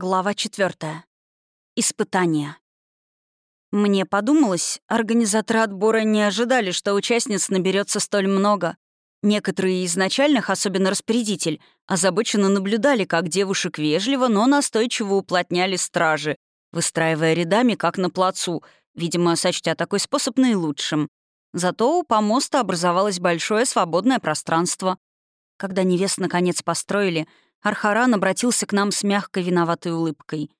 Глава четвертая. Испытание. Мне подумалось, организаторы отбора не ожидали, что участниц наберется столь много. Некоторые из начальных, особенно распорядитель, озабоченно наблюдали, как девушек вежливо, но настойчиво уплотняли стражи, выстраивая рядами, как на плацу, видимо, сочтя такой способ наилучшим. Зато у помоста образовалось большое свободное пространство. Когда невест наконец построили — Архаран обратился к нам с мягкой виноватой улыбкой.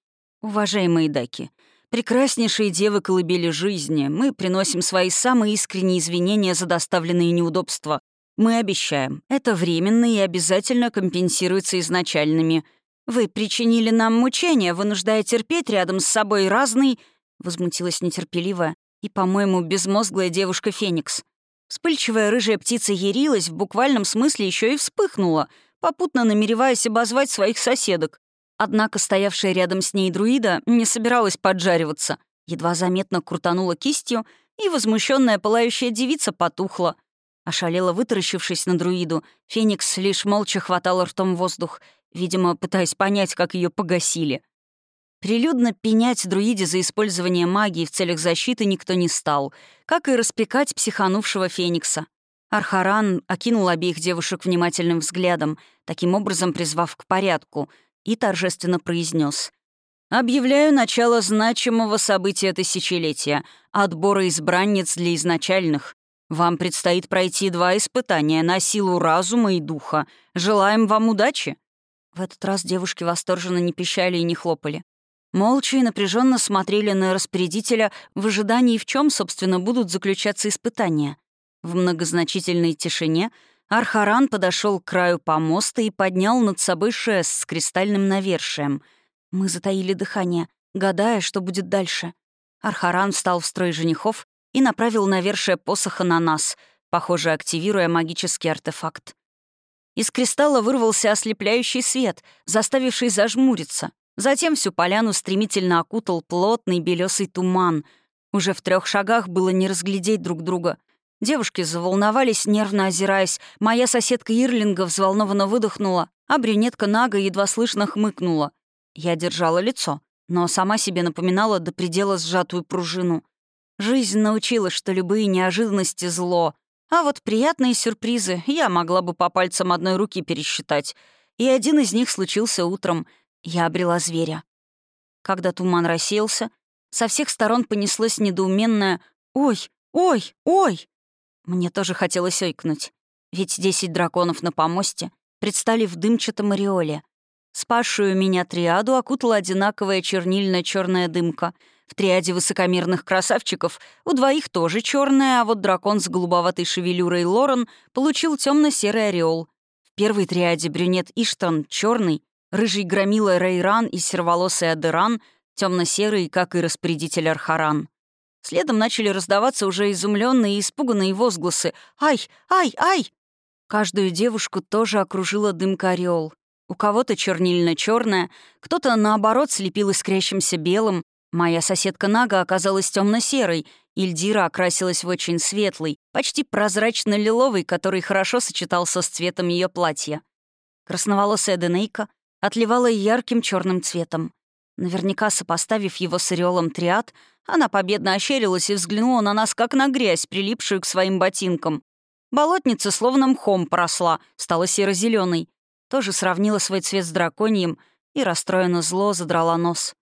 «Уважаемые даки, прекраснейшие девы колыбели жизни, мы приносим свои самые искренние извинения за доставленные неудобства. Мы обещаем, это временно и обязательно компенсируется изначальными. Вы причинили нам мучения, вынуждая терпеть рядом с собой разный...» Возмутилась нетерпеливая и, по-моему, безмозглая девушка Феникс. Вспыльчивая рыжая птица ярилась, в буквальном смысле еще и вспыхнула — попутно намереваясь обозвать своих соседок. Однако стоявшая рядом с ней друида не собиралась поджариваться. Едва заметно крутанула кистью, и возмущенная пылающая девица потухла. Ошалела вытаращившись на друиду, Феникс лишь молча хватала ртом воздух, видимо, пытаясь понять, как ее погасили. Прилюдно пенять друиде за использование магии в целях защиты никто не стал, как и распекать психанувшего Феникса. Архаран окинул обеих девушек внимательным взглядом, таким образом призвав к порядку, и торжественно произнес: «Объявляю начало значимого события тысячелетия — отбора избранниц для изначальных. Вам предстоит пройти два испытания на силу разума и духа. Желаем вам удачи!» В этот раз девушки восторженно не пищали и не хлопали. Молча и напряженно смотрели на распорядителя в ожидании, в чем, собственно, будут заключаться испытания — в многозначительной тишине Архаран подошел к краю помоста и поднял над собой шест с кристальным навершием. Мы затаили дыхание, гадая, что будет дальше. Архаран встал в строй женихов и направил навершие посоха на нас, похоже, активируя магический артефакт. Из кристалла вырвался ослепляющий свет, заставивший зажмуриться. Затем всю поляну стремительно окутал плотный белесый туман. Уже в трех шагах было не разглядеть друг друга. Девушки заволновались, нервно озираясь. Моя соседка Ирлинга взволнованно выдохнула, а брюнетка Нага едва слышно хмыкнула. Я держала лицо, но сама себе напоминала до предела сжатую пружину. Жизнь научила, что любые неожиданности — зло. А вот приятные сюрпризы я могла бы по пальцам одной руки пересчитать. И один из них случился утром. Я обрела зверя. Когда туман рассеялся, со всех сторон понеслось недоуменное «Ой, ой, ой!» Мне тоже хотелось ойкнуть. Ведь десять драконов на помосте предстали в дымчатом ореоле. Спасшую меня триаду окутала одинаковая чернильно черная дымка. В триаде высокомерных красавчиков у двоих тоже черная, а вот дракон с голубоватой шевелюрой Лорен получил темно серый ореол. В первой триаде брюнет Иштан черный, рыжий громила Рейран и серволосый Адеран темно серый как и распорядитель Архаран. Следом начали раздаваться уже изумленные и испуганные возгласы «Ай! Ай! Ай!». Каждую девушку тоже окружила дымка ореол. У кого-то чернильно черная кто-то, наоборот, слепил искрящимся белым. Моя соседка Нага оказалась темно серой Ильдира окрасилась в очень светлый, почти прозрачно-лиловый, который хорошо сочетался с цветом ее платья. Красноволосая Денейка отливала ярким черным цветом. Наверняка, сопоставив его с ореолом триад, она победно ощерилась и взглянула на нас, как на грязь, прилипшую к своим ботинкам. Болотница словно мхом поросла, стала серо зеленой Тоже сравнила свой цвет с драконьем и расстроенно зло задрала нос.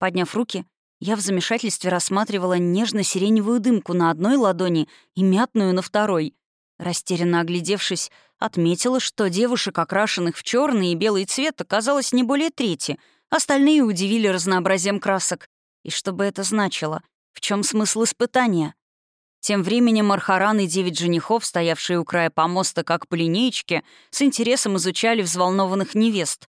Подняв руки, я в замешательстве рассматривала нежно-сиреневую дымку на одной ладони и мятную на второй. Растерянно оглядевшись, отметила, что девушек, окрашенных в черный и белый цвет, оказалось не более трети — Остальные удивили разнообразием красок. И что бы это значило? В чем смысл испытания? Тем временем Архаран и девять женихов, стоявшие у края помоста как по с интересом изучали взволнованных невест.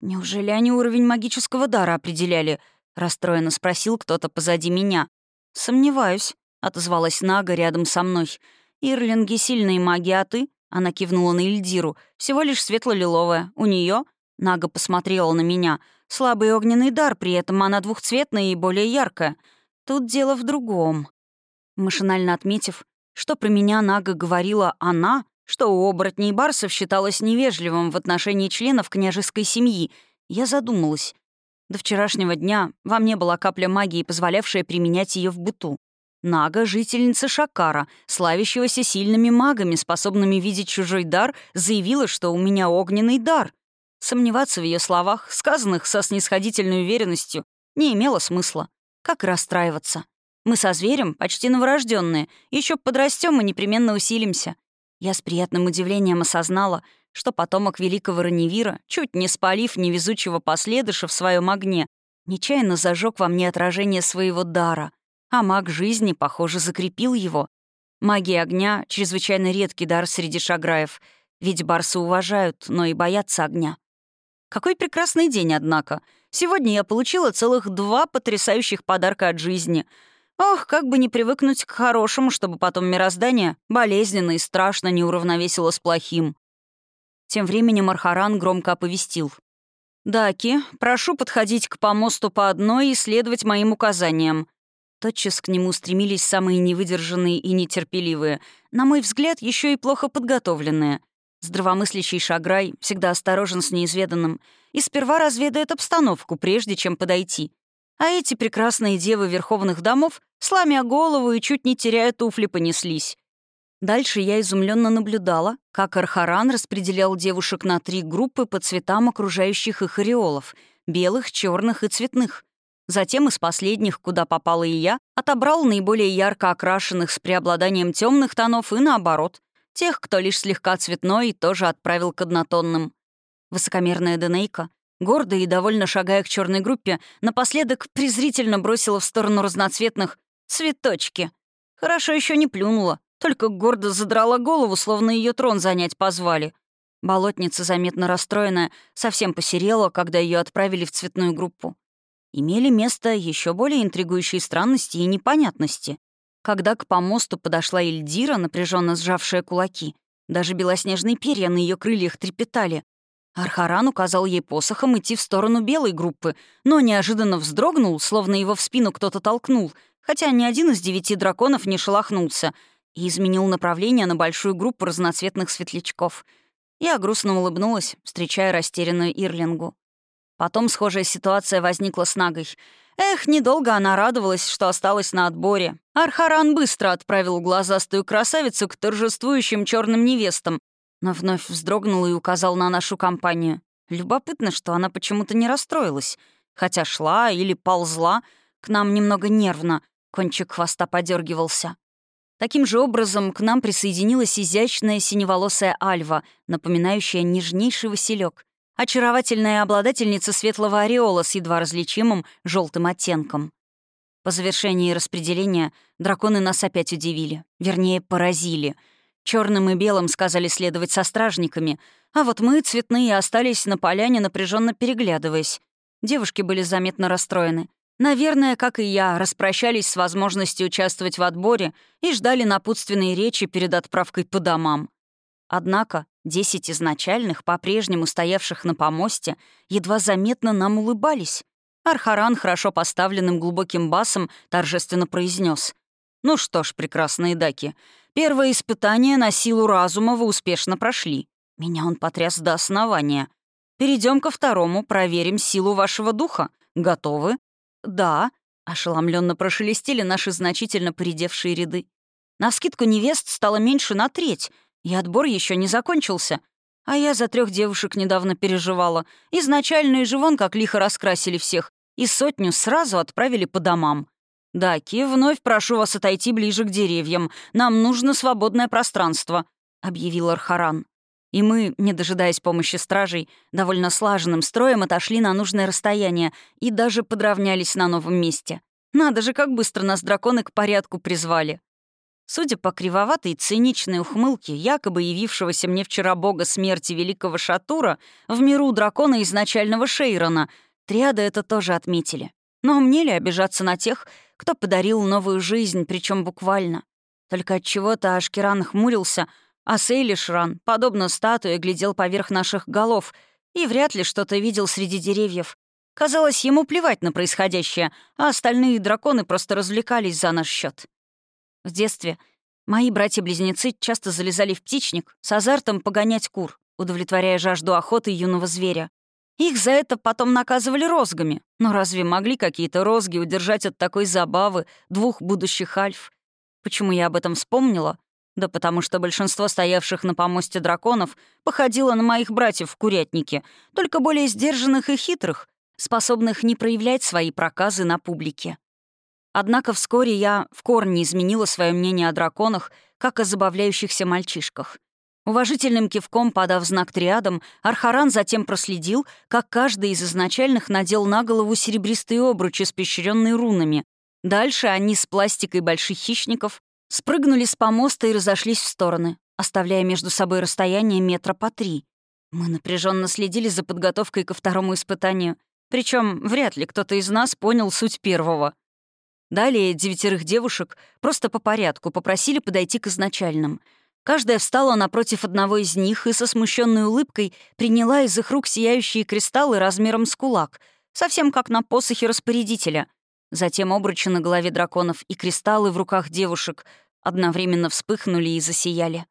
«Неужели они уровень магического дара определяли?» — расстроенно спросил кто-то позади меня. «Сомневаюсь», — отозвалась Нага рядом со мной. «Ирлинги — сильные маги, а ты?» — она кивнула на Ильдиру. «Всего лишь светло-лиловая. У нее Нага посмотрела на меня — Слабый огненный дар, при этом она двухцветная и более яркая. Тут дело в другом. Машинально отметив, что про меня Нага говорила она, что у оборотней барсов считалось невежливым в отношении членов княжеской семьи, я задумалась. До вчерашнего дня во мне была капля магии, позволявшая применять ее в быту. Нага — жительница Шакара, славящегося сильными магами, способными видеть чужой дар, заявила, что у меня огненный дар. Сомневаться в ее словах, сказанных со снисходительной уверенностью, не имело смысла. Как расстраиваться? Мы со зверем почти новорожденные, еще подрастем и непременно усилимся. Я с приятным удивлением осознала, что потомок великого Раневира, чуть не спалив невезучего последыша в своем огне, нечаянно зажег во мне отражение своего дара, а маг жизни, похоже, закрепил его. Магия огня — чрезвычайно редкий дар среди шаграев, ведь барсы уважают, но и боятся огня. Какой прекрасный день, однако. Сегодня я получила целых два потрясающих подарка от жизни. Ох, как бы не привыкнуть к хорошему, чтобы потом мироздание болезненно и страшно не уравновесило с плохим. Тем временем Архаран громко оповестил. «Даки, прошу подходить к помосту по одной и следовать моим указаниям». Тотчас к нему стремились самые невыдержанные и нетерпеливые, на мой взгляд, еще и плохо подготовленные. Здравомыслящий Шаграй всегда осторожен с неизведанным и сперва разведает обстановку, прежде чем подойти. А эти прекрасные девы верховных домов, сломя голову и чуть не теряя туфли, понеслись. Дальше я изумленно наблюдала, как Архаран распределял девушек на три группы по цветам окружающих их ореолов — белых, черных и цветных. Затем из последних, куда попала и я, отобрал наиболее ярко окрашенных с преобладанием темных тонов и наоборот. Тех, кто лишь слегка цветной, тоже отправил к однотонным. Высокомерная Денейка, гордо и довольно шагая к черной группе, напоследок презрительно бросила в сторону разноцветных «цветочки». Хорошо еще не плюнула, только гордо задрала голову, словно ее трон занять позвали. Болотница, заметно расстроенная, совсем посерела, когда ее отправили в цветную группу. Имели место еще более интригующие странности и непонятности. Когда к помосту подошла Эльдира, напряженно сжавшая кулаки, даже белоснежные перья на ее крыльях трепетали. Архаран указал ей посохом идти в сторону белой группы, но неожиданно вздрогнул, словно его в спину кто-то толкнул, хотя ни один из девяти драконов не шелохнулся — и изменил направление на большую группу разноцветных светлячков. Я грустно улыбнулась, встречая растерянную Ирлингу. Потом схожая ситуация возникла с Нагой. Эх, недолго она радовалась, что осталась на отборе. Архаран быстро отправил глазастую красавицу к торжествующим черным невестам, но вновь вздрогнул и указал на нашу компанию. Любопытно, что она почему-то не расстроилась, хотя шла или ползла к нам немного нервно, кончик хвоста подергивался. Таким же образом к нам присоединилась изящная синеволосая альва, напоминающая нежнейший василек, очаровательная обладательница светлого ореола с едва различимым желтым оттенком. По завершении распределения драконы нас опять удивили, вернее, поразили. Черным и белым сказали следовать со стражниками, а вот мы, цветные, остались на поляне, напряженно переглядываясь. Девушки были заметно расстроены. Наверное, как и я, распрощались с возможностью участвовать в отборе и ждали напутственные речи перед отправкой по домам. Однако десять изначальных, по-прежнему стоявших на помосте, едва заметно нам улыбались. Архаран хорошо поставленным глубоким басом торжественно произнес: «Ну что ж, прекрасные даки, первое испытание на силу разума вы успешно прошли. Меня он потряс до основания. Перейдем ко второму, проверим силу вашего духа. Готовы?» «Да», — ошеломленно прошелестели наши значительно поредевшие ряды. Навскидку невест стало меньше на треть, и отбор еще не закончился. А я за трех девушек недавно переживала. Изначально и живон как лихо раскрасили всех, и сотню сразу отправили по домам. «Даки, вновь прошу вас отойти ближе к деревьям. Нам нужно свободное пространство», — объявил Архаран. И мы, не дожидаясь помощи стражей, довольно слаженным строем отошли на нужное расстояние и даже подравнялись на новом месте. Надо же, как быстро нас драконы к порядку призвали. Судя по кривоватой циничной ухмылке, якобы явившегося мне вчера бога смерти великого Шатура, в миру дракона изначального Шейрона, триады это тоже отметили. Но мне ли обижаться на тех, кто подарил новую жизнь, причем буквально? Только от чего то Ашкеран хмурился — а Сейлишран, подобно статуе, глядел поверх наших голов и вряд ли что-то видел среди деревьев. Казалось, ему плевать на происходящее, а остальные драконы просто развлекались за наш счет. В детстве мои братья-близнецы часто залезали в птичник с азартом погонять кур, удовлетворяя жажду охоты юного зверя. Их за это потом наказывали розгами. Но разве могли какие-то розги удержать от такой забавы двух будущих альф? Почему я об этом вспомнила? Да потому что большинство стоявших на помосте драконов походило на моих братьев в курятнике, только более сдержанных и хитрых, способных не проявлять свои проказы на публике. Однако вскоре я в корне изменила свое мнение о драконах, как о забавляющихся мальчишках. Уважительным кивком подав знак триадам, Архаран затем проследил, как каждый из изначальных надел на голову серебристые обручи, спещренные рунами. Дальше они с пластикой больших хищников спрыгнули с помоста и разошлись в стороны, оставляя между собой расстояние метра по три. Мы напряженно следили за подготовкой ко второму испытанию, причем вряд ли кто-то из нас понял суть первого. Далее девятерых девушек просто по порядку попросили подойти к изначальным — Каждая встала напротив одного из них и со смущенной улыбкой приняла из их рук сияющие кристаллы размером с кулак, совсем как на посохе распорядителя. Затем обручи на голове драконов и кристаллы в руках девушек одновременно вспыхнули и засияли.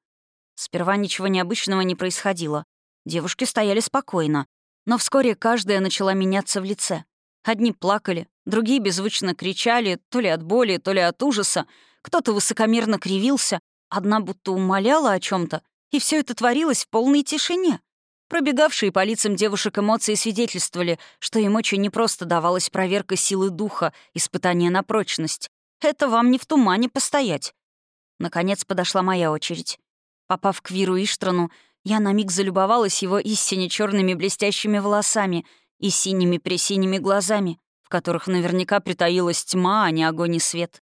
Сперва ничего необычного не происходило. Девушки стояли спокойно, но вскоре каждая начала меняться в лице. Одни плакали, другие беззвучно кричали, то ли от боли, то ли от ужаса, кто-то высокомерно кривился, Одна будто умоляла о чем то и все это творилось в полной тишине. Пробегавшие по лицам девушек эмоции свидетельствовали, что им очень непросто давалась проверка силы духа, испытание на прочность. Это вам не в тумане постоять. Наконец подошла моя очередь. Попав к Виру Иштрану, я на миг залюбовалась его истине черными блестящими волосами и синими-пресиними глазами, в которых наверняка притаилась тьма, а не огонь и свет.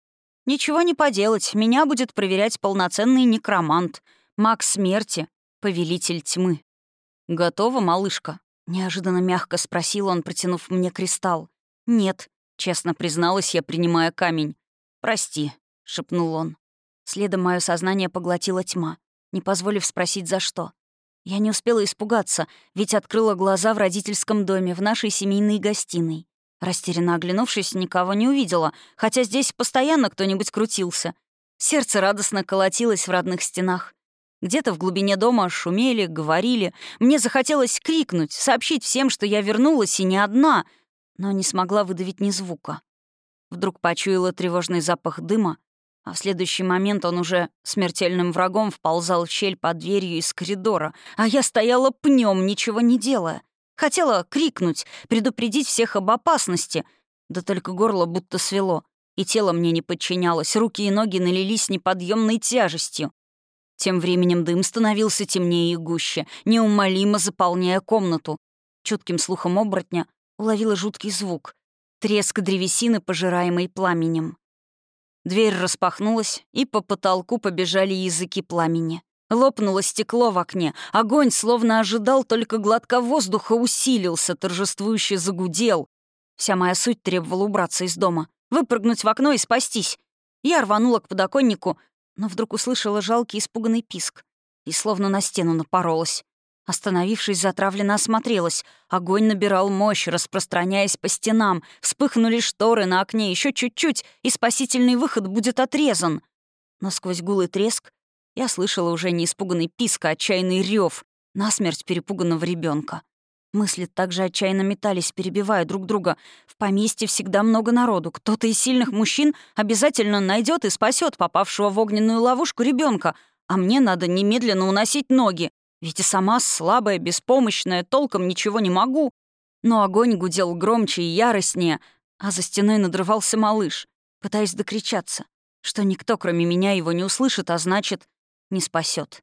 Ничего не поделать, меня будет проверять полноценный некромант, маг смерти, повелитель тьмы. «Готова, малышка?» — неожиданно мягко спросил он, протянув мне кристалл. «Нет», — честно призналась я, принимая камень. «Прости», — шепнул он. Следом мое сознание поглотила тьма, не позволив спросить, за что. Я не успела испугаться, ведь открыла глаза в родительском доме, в нашей семейной гостиной. Растерянно оглянувшись, никого не увидела, хотя здесь постоянно кто-нибудь крутился. Сердце радостно колотилось в родных стенах. Где-то в глубине дома шумели, говорили. Мне захотелось крикнуть, сообщить всем, что я вернулась и не одна, но не смогла выдавить ни звука. Вдруг почуяла тревожный запах дыма, а в следующий момент он уже смертельным врагом вползал в щель под дверью из коридора, а я стояла пнем, ничего не делая. Хотела крикнуть, предупредить всех об опасности, да только горло будто свело, и тело мне не подчинялось, руки и ноги налились неподъемной тяжестью. Тем временем дым становился темнее и гуще, неумолимо заполняя комнату. Чутким слухом оборотня уловила жуткий звук — треск древесины, пожираемой пламенем. Дверь распахнулась, и по потолку побежали языки пламени. Лопнуло стекло в окне. Огонь, словно ожидал, только глотка воздуха усилился, торжествующе загудел. Вся моя суть требовала убраться из дома, выпрыгнуть в окно и спастись. Я рванула к подоконнику, но вдруг услышала жалкий испуганный писк и словно на стену напоролась. Остановившись, затравленно осмотрелась. Огонь набирал мощь, распространяясь по стенам. Вспыхнули шторы на окне, еще чуть-чуть, и спасительный выход будет отрезан. Но сквозь гул и треск я слышала уже не испуганный писк, а отчаянный рев, насмерть перепуганного ребенка. Мысли также отчаянно метались, перебивая друг друга. В поместье всегда много народу. Кто-то из сильных мужчин обязательно найдет и спасет попавшего в огненную ловушку ребенка, а мне надо немедленно уносить ноги. Ведь и сама слабая, беспомощная, толком ничего не могу. Но огонь гудел громче и яростнее, а за стеной надрывался малыш, пытаясь докричаться, что никто, кроме меня, его не услышит, а значит, не спасет.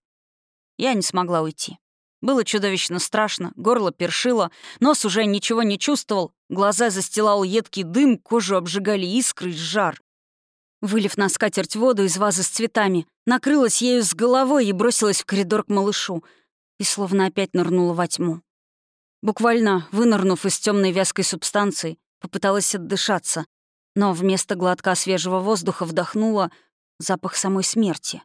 Я не смогла уйти. Было чудовищно страшно, горло першило, нос уже ничего не чувствовал, глаза застилал едкий дым, кожу обжигали искры и жар. Вылив на скатерть воду из вазы с цветами, накрылась ею с головой и бросилась в коридор к малышу, и словно опять нырнула во тьму. Буквально вынырнув из темной вязкой субстанции, попыталась отдышаться, но вместо глотка свежего воздуха вдохнула запах самой смерти.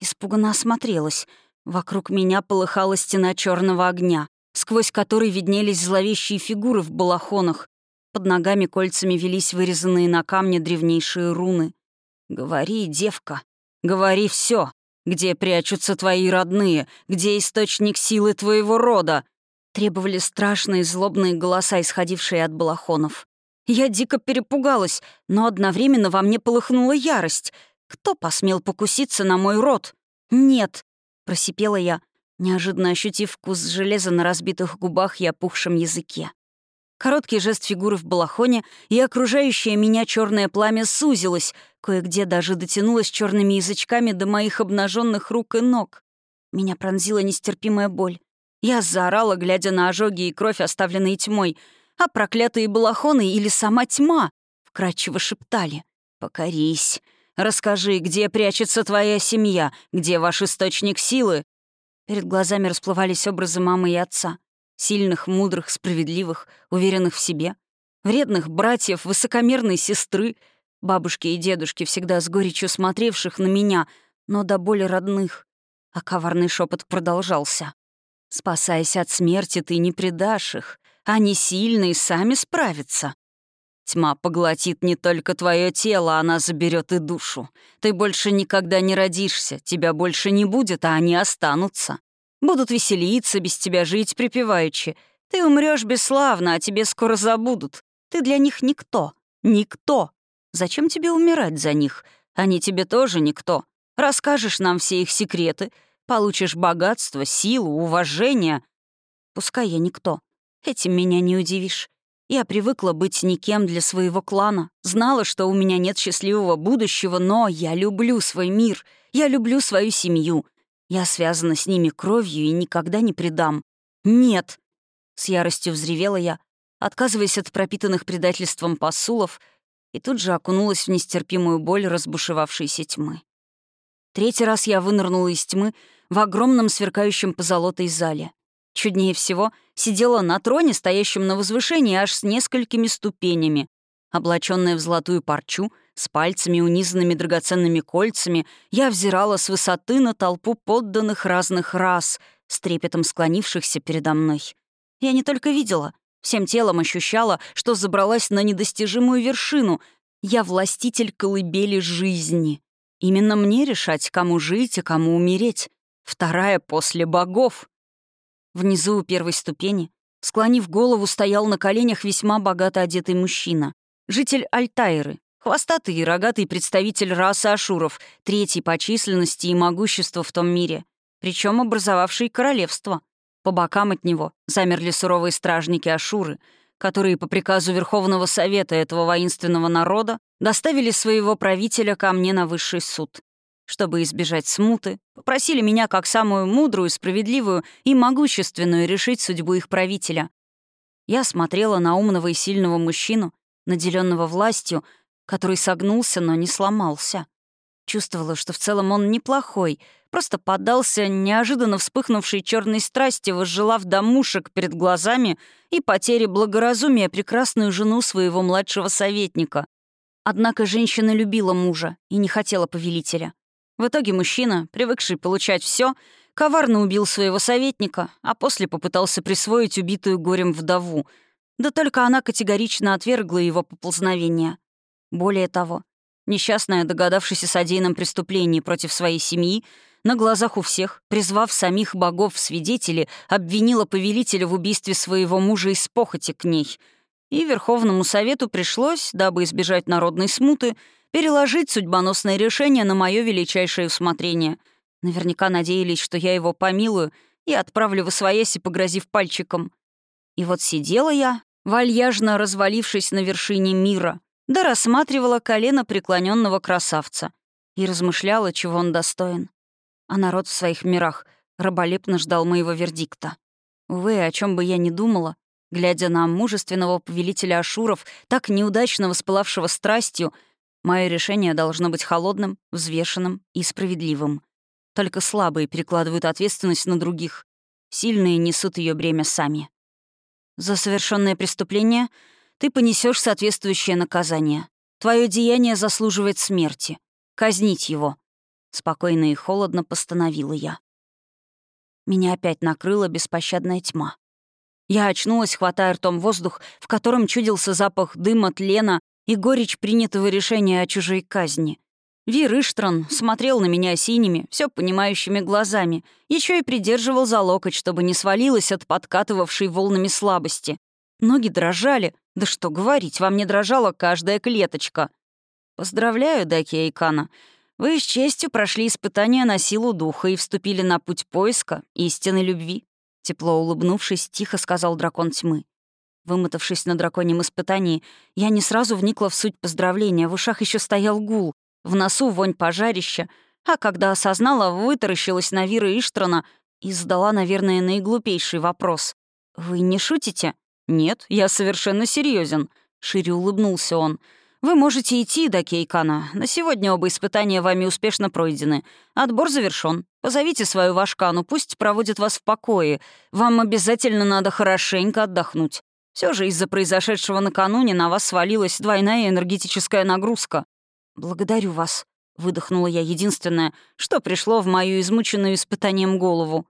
Испуганно осмотрелась. Вокруг меня полыхала стена черного огня, сквозь который виднелись зловещие фигуры в балахонах. Под ногами кольцами велись вырезанные на камне древнейшие руны. «Говори, девка, говори все. Где прячутся твои родные? Где источник силы твоего рода?» Требовали страшные злобные голоса, исходившие от балахонов. Я дико перепугалась, но одновременно во мне полыхнула ярость. Кто посмел покуситься на мой рот? «Нет», — просипела я, неожиданно ощутив вкус железа на разбитых губах и опухшем языке. Короткий жест фигуры в балахоне, и окружающее меня черное пламя сузилось, кое-где даже дотянулось черными язычками до моих обнаженных рук и ног. Меня пронзила нестерпимая боль. Я заорала, глядя на ожоги и кровь, оставленные тьмой, а проклятые балахоны или сама тьма вкрадчиво шептали. «Покорись. Расскажи, где прячется твоя семья, где ваш источник силы?» Перед глазами расплывались образы мамы и отца. Сильных, мудрых, справедливых, уверенных в себе. Вредных братьев, высокомерной сестры. Бабушки и дедушки, всегда с горечью смотревших на меня, но до боли родных. А коварный шепот продолжался. «Спасайся от смерти, ты не предашь их. Они сильные, сами справятся. Тьма поглотит не только твое тело, она заберет и душу. Ты больше никогда не родишься, тебя больше не будет, а они останутся. Будут веселиться, без тебя жить припеваючи. Ты умрешь бесславно, а тебе скоро забудут. Ты для них никто. Никто. Зачем тебе умирать за них? Они тебе тоже никто. Расскажешь нам все их секреты, получишь богатство, силу, уважение. Пускай я никто. Этим меня не удивишь. Я привыкла быть никем для своего клана, знала, что у меня нет счастливого будущего, но я люблю свой мир, я люблю свою семью, я связана с ними кровью и никогда не предам. Нет!» С яростью взревела я, отказываясь от пропитанных предательством посулов, и тут же окунулась в нестерпимую боль разбушевавшейся тьмы. Третий раз я вынырнула из тьмы в огромном сверкающем позолотой зале. Чуднее всего сидела на троне, стоящем на возвышении аж с несколькими ступенями, облаченная в золотую парчу — с пальцами, унизанными драгоценными кольцами, я взирала с высоты на толпу подданных разных рас, с трепетом склонившихся передо мной. Я не только видела, всем телом ощущала, что забралась на недостижимую вершину. Я властитель колыбели жизни. Именно мне решать, кому жить и кому умереть. Вторая после богов. Внизу у первой ступени, склонив голову, стоял на коленях весьма богато одетый мужчина. Житель Альтайры, Хвостатый и рогатый представитель расы Ашуров, третий по численности и могуществу в том мире, причем образовавший королевство. По бокам от него замерли суровые стражники Ашуры, которые по приказу Верховного Совета этого воинственного народа доставили своего правителя ко мне на высший суд. Чтобы избежать смуты, попросили меня как самую мудрую, справедливую и могущественную решить судьбу их правителя. Я смотрела на умного и сильного мужчину, наделенного властью, который согнулся, но не сломался. Чувствовала, что в целом он неплохой, просто поддался неожиданно вспыхнувшей черной страсти, возжелав домушек перед глазами и потери благоразумия прекрасную жену своего младшего советника. Однако женщина любила мужа и не хотела повелителя. В итоге мужчина, привыкший получать все, коварно убил своего советника, а после попытался присвоить убитую горем вдову. Да только она категорично отвергла его поползновение. Более того, несчастная, догадавшись о содеянном преступлении против своей семьи, на глазах у всех, призвав самих богов в свидетели, обвинила повелителя в убийстве своего мужа из похоти к ней. И Верховному Совету пришлось, дабы избежать народной смуты, переложить судьбоносное решение на мое величайшее усмотрение. Наверняка надеялись, что я его помилую и отправлю в освояси, погрозив пальчиком. И вот сидела я, вальяжно развалившись на вершине мира — да рассматривала колено преклоненного красавца и размышляла, чего он достоин. А народ в своих мирах раболепно ждал моего вердикта. Увы, о чем бы я ни думала, глядя на мужественного повелителя Ашуров, так неудачно воспылавшего страстью, мое решение должно быть холодным, взвешенным и справедливым. Только слабые перекладывают ответственность на других, сильные несут ее бремя сами. За совершенное преступление — ты понесешь соответствующее наказание. Твое деяние заслуживает смерти. Казнить его. Спокойно и холодно постановила я. Меня опять накрыла беспощадная тьма. Я очнулась, хватая ртом воздух, в котором чудился запах дыма, тлена и горечь принятого решения о чужой казни. Вир Иштран смотрел на меня синими, все понимающими глазами, еще и придерживал за локоть, чтобы не свалилась от подкатывавшей волнами слабости. Ноги дрожали. Да что говорить, во мне дрожала каждая клеточка. «Поздравляю, Даки Айкана. Вы с честью прошли испытания на силу духа и вступили на путь поиска истинной любви», тепло улыбнувшись, тихо сказал дракон тьмы. Вымотавшись на драконьем испытании, я не сразу вникла в суть поздравления, в ушах еще стоял гул, в носу вонь пожарища, а когда осознала, вытаращилась на Вира Иштрана и задала, наверное, наиглупейший вопрос. «Вы не шутите?» «Нет, я совершенно серьезен, шире улыбнулся он. «Вы можете идти до Кейкана. На сегодня оба испытания вами успешно пройдены. Отбор завершён. Позовите свою Вашкану, пусть проводит вас в покое. Вам обязательно надо хорошенько отдохнуть. Все же из-за произошедшего накануне на вас свалилась двойная энергетическая нагрузка. «Благодарю вас», — выдохнула я единственное, что пришло в мою измученную испытанием голову.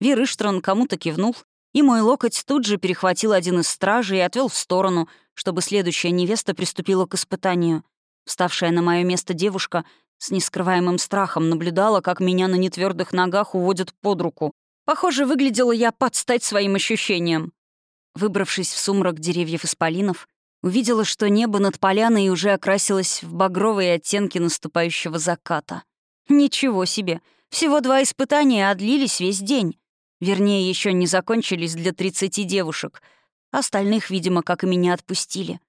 Вирыштрон кому-то кивнул, и мой локоть тут же перехватил один из стражей и отвел в сторону, чтобы следующая невеста приступила к испытанию. Вставшая на мое место девушка с нескрываемым страхом наблюдала, как меня на нетвердых ногах уводят под руку. Похоже, выглядела я под стать своим ощущениям. Выбравшись в сумрак деревьев исполинов, Увидела, что небо над поляной уже окрасилось в багровые оттенки наступающего заката. Ничего себе! Всего два испытания отлились весь день. Вернее, еще не закончились для 30 девушек. Остальных, видимо, как и меня, отпустили.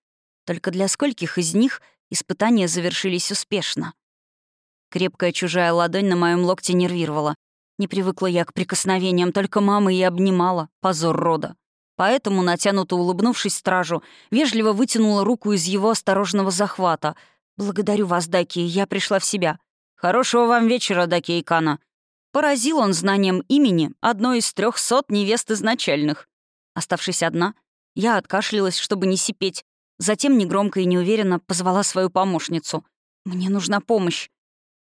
Только для скольких из них испытания завершились успешно. Крепкая чужая ладонь на моем локте нервировала. Не привыкла я к прикосновениям, только мама и обнимала. Позор рода. Поэтому, натянуто улыбнувшись стражу, вежливо вытянула руку из его осторожного захвата. «Благодарю вас, Даки, я пришла в себя». «Хорошего вам вечера, Даки Икана». Поразил он знанием имени одной из трехсот невест изначальных. Оставшись одна, я откашлялась, чтобы не сипеть. Затем негромко и неуверенно позвала свою помощницу. «Мне нужна помощь».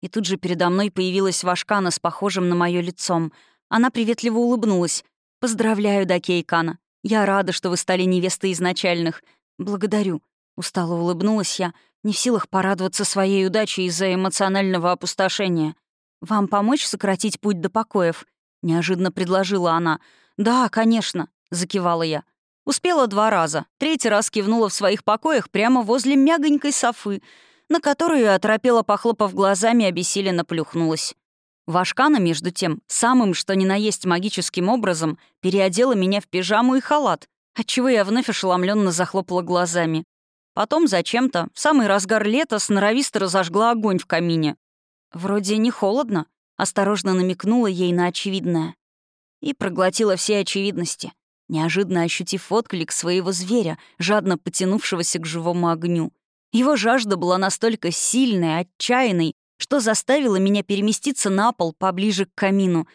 И тут же передо мной появилась Вашкана с похожим на мое лицом. Она приветливо улыбнулась. «Поздравляю, Даки Икана. Я рада, что вы стали невестой изначальных. Благодарю». Устало улыбнулась я, не в силах порадоваться своей удаче из-за эмоционального опустошения. «Вам помочь сократить путь до покоев?» — неожиданно предложила она. «Да, конечно», — закивала я. Успела два раза. Третий раз кивнула в своих покоях прямо возле мягонькой софы, на которую оторопела, похлопав глазами, обессиленно плюхнулась. Вашкана, между тем, самым что ни на есть магическим образом, переодела меня в пижаму и халат, отчего я вновь ошеломленно захлопала глазами. Потом зачем-то, в самый разгар лета, сноровисто разожгла огонь в камине. Вроде не холодно, осторожно намекнула ей на очевидное. И проглотила все очевидности, неожиданно ощутив отклик своего зверя, жадно потянувшегося к живому огню. Его жажда была настолько сильной, отчаянной, что заставило меня переместиться на пол поближе к камину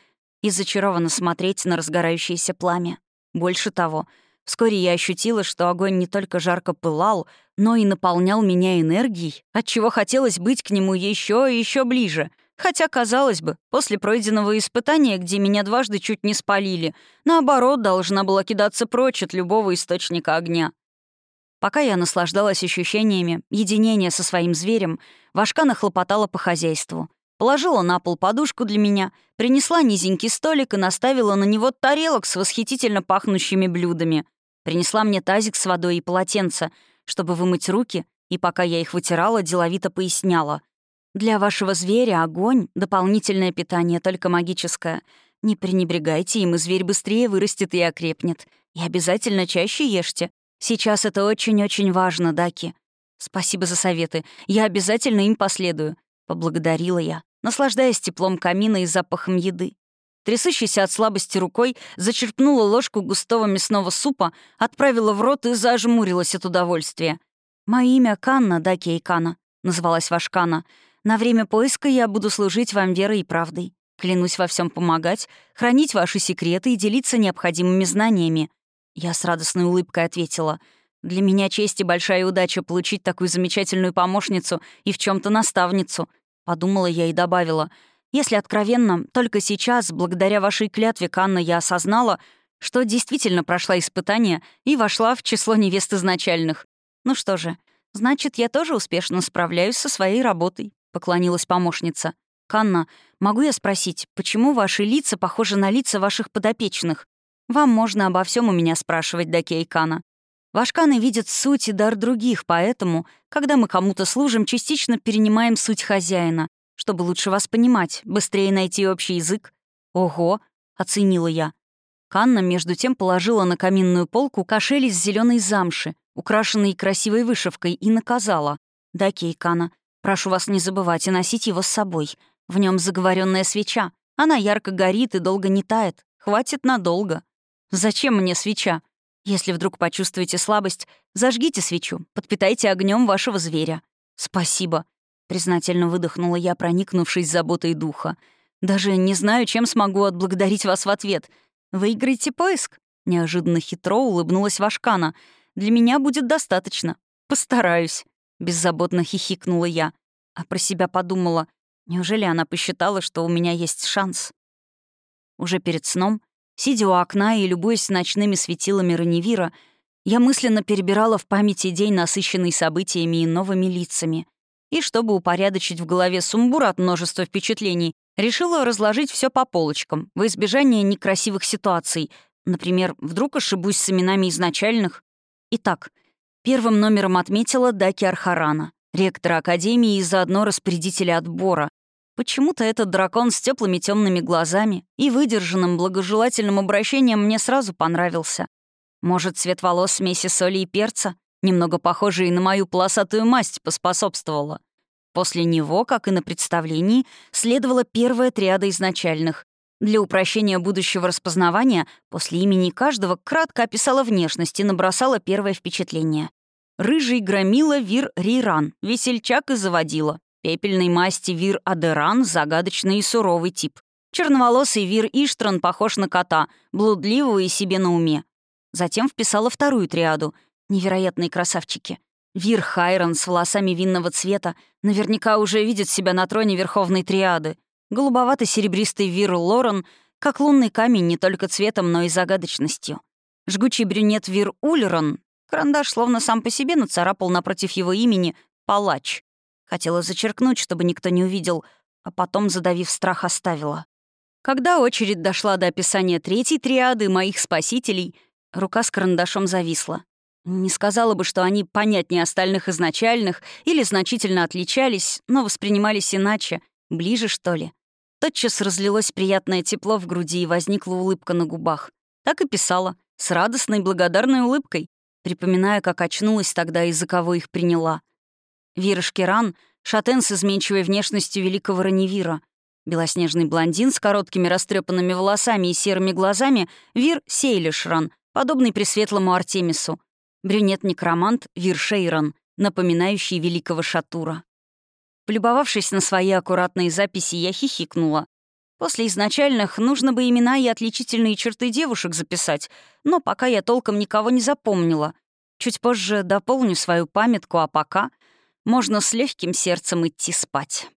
и зачарованно смотреть на разгорающееся пламя. Больше того, вскоре я ощутила, что огонь не только жарко пылал, но и наполнял меня энергией, отчего хотелось быть к нему еще и еще ближе. Хотя, казалось бы, после пройденного испытания, где меня дважды чуть не спалили, наоборот, должна была кидаться прочь от любого источника огня. Пока я наслаждалась ощущениями единения со своим зверем, Вашка нахлопотала по хозяйству. Положила на пол подушку для меня, принесла низенький столик и наставила на него тарелок с восхитительно пахнущими блюдами. Принесла мне тазик с водой и полотенце, чтобы вымыть руки, и пока я их вытирала, деловито поясняла. «Для вашего зверя огонь — дополнительное питание, только магическое. Не пренебрегайте им, и зверь быстрее вырастет и окрепнет. И обязательно чаще ешьте. Сейчас это очень-очень важно, Даки. Спасибо за советы. Я обязательно им последую. Поблагодарила я, наслаждаясь теплом камина и запахом еды. Трясущейся от слабости рукой, зачерпнула ложку густого мясного супа, отправила в рот и зажмурилась от удовольствия. «Мое имя Канна, Даки Эйкана», — называлась Вашкана. «На время поиска я буду служить вам верой и правдой. Клянусь во всем помогать, хранить ваши секреты и делиться необходимыми знаниями. Я с радостной улыбкой ответила. «Для меня честь и большая удача получить такую замечательную помощницу и в чем то наставницу», — подумала я и добавила. «Если откровенно, только сейчас, благодаря вашей клятве, Канна, я осознала, что действительно прошла испытание и вошла в число невест изначальных. Ну что же, значит, я тоже успешно справляюсь со своей работой. — поклонилась помощница. «Канна, могу я спросить, почему ваши лица похожи на лица ваших подопечных? Вам можно обо всем у меня спрашивать, Дакей Кана. Вашканы видят суть и дар других, поэтому, когда мы кому-то служим, частично перенимаем суть хозяина, чтобы лучше вас понимать, быстрее найти общий язык. Ого, оценила я. Канна, между тем, положила на каминную полку кошель из зеленой замши, украшенный красивой вышивкой, и наказала. «Да, Кейкана, прошу вас не забывать и носить его с собой. В нем заговоренная свеча. Она ярко горит и долго не тает. Хватит надолго. Зачем мне свеча? Если вдруг почувствуете слабость, зажгите свечу, подпитайте огнем вашего зверя. Спасибо. Признательно выдохнула я, проникнувшись заботой духа. Даже не знаю, чем смогу отблагодарить вас в ответ. Выиграйте поиск. Неожиданно хитро улыбнулась Вашкана. Для меня будет достаточно. Постараюсь. Беззаботно хихикнула я. А про себя подумала, неужели она посчитала, что у меня есть шанс? Уже перед сном Сидя у окна и любуясь ночными светилами Раневира, я мысленно перебирала в памяти день, насыщенный событиями и новыми лицами. И чтобы упорядочить в голове сумбур от множества впечатлений, решила разложить все по полочкам, во избежание некрасивых ситуаций. Например, вдруг ошибусь с именами изначальных. Итак, первым номером отметила Даки Архарана, ректора Академии и заодно распорядителя отбора, Почему-то этот дракон с теплыми темными глазами и выдержанным благожелательным обращением мне сразу понравился. Может, цвет волос смеси соли и перца, немного похожий на мою полосатую масть, поспособствовала. После него, как и на представлении, следовала первая триада изначальных. Для упрощения будущего распознавания после имени каждого кратко описала внешность и набросала первое впечатление. Рыжий громила Вир Риран, весельчак и заводила. Пепельной масти Вир Адеран — загадочный и суровый тип. Черноволосый Вир Иштран похож на кота, блудливого и себе на уме. Затем вписала вторую триаду. Невероятные красавчики. Вир Хайрон с волосами винного цвета наверняка уже видит себя на троне верховной триады. Голубовато-серебристый Вир Лорен, как лунный камень не только цветом, но и загадочностью. Жгучий брюнет Вир Ульрон, карандаш словно сам по себе нацарапал напротив его имени «Палач». Хотела зачеркнуть, чтобы никто не увидел, а потом, задавив страх, оставила. Когда очередь дошла до описания третьей триады моих спасителей, рука с карандашом зависла. Не сказала бы, что они понятнее остальных изначальных или значительно отличались, но воспринимались иначе, ближе, что ли. Тотчас разлилось приятное тепло в груди и возникла улыбка на губах. Так и писала, с радостной благодарной улыбкой, припоминая, как очнулась тогда и за кого их приняла. Вира Шкиран — шатен с изменчивой внешностью великого Раневира. Белоснежный блондин с короткими растрепанными волосами и серыми глазами — Вир Сейлишран, подобный пресветлому Артемису. Брюнет-некромант Вир Шейран, напоминающий великого Шатура. Полюбовавшись на свои аккуратные записи, я хихикнула. После изначальных нужно бы имена и отличительные черты девушек записать, но пока я толком никого не запомнила. Чуть позже дополню свою памятку, а пока можно с легким сердцем идти спать.